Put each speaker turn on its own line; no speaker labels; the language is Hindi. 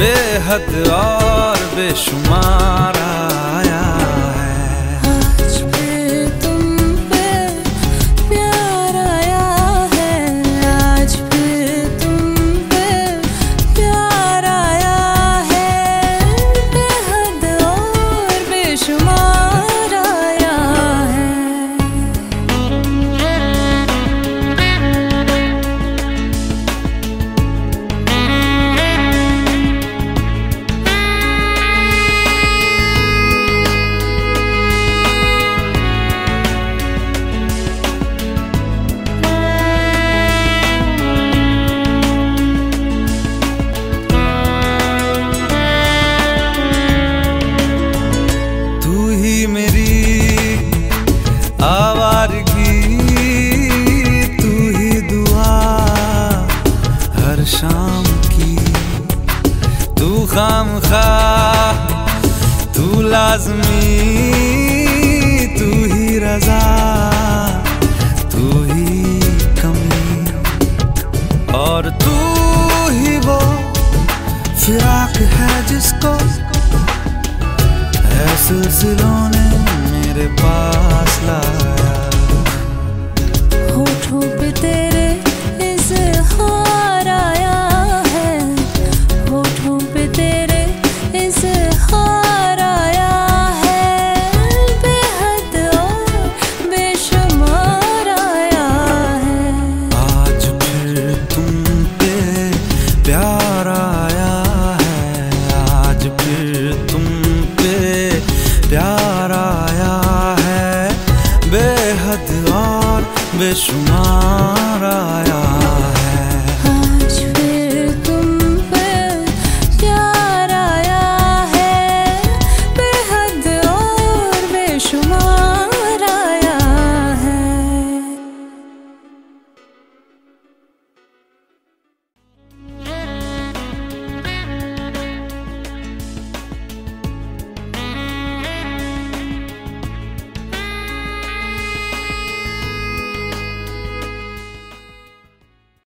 बेहद और बेशुमार। शाम की। तू खाम खा तू लाजमी, तू ही रजा, तू ही कमी। और तू ही वो फिराक है जिसको सिलसिलों ने मेरे पास लाया।
होठों पे तेरे और बेशुमार आया।